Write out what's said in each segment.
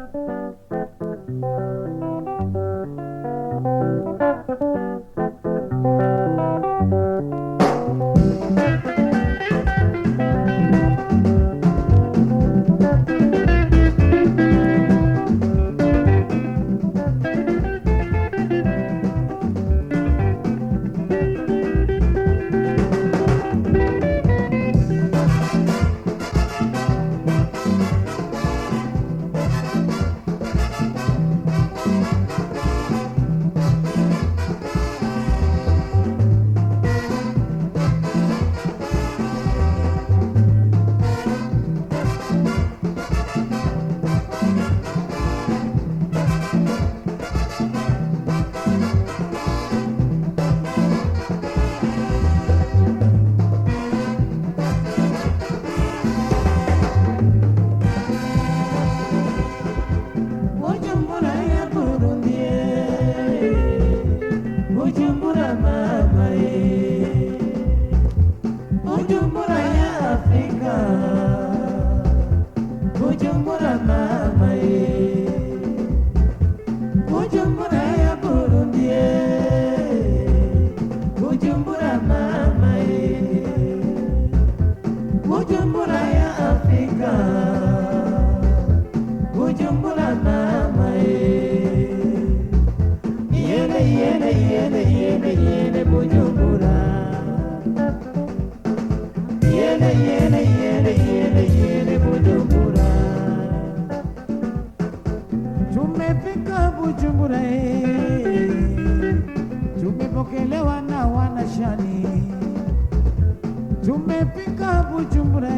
Bujumbura Eh. Tumepokelewa na wanashani. Tumepika Bujumbura.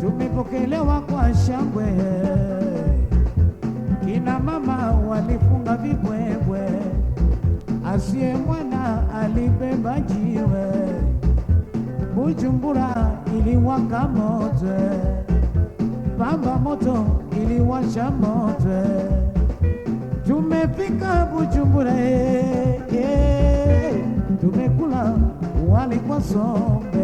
Tumepokelewa kwa shangwe. Kina mama walifunga vibwebwe. Asiye mwana alibeba jiwe. Bujumbura iliwaka moto Pamba moto iliwasha moto Tumefika Bujumbura eh, eh. Tumekula wali kwa sombe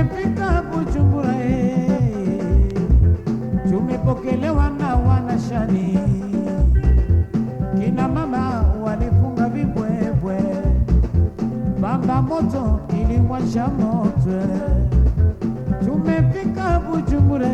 Tumefika Bujumbura eh. Tumepokelewa na wanashani. Kina mama walifunga vibwebwe. Bamba moto iliwasha moto. Tumefika Bujumbura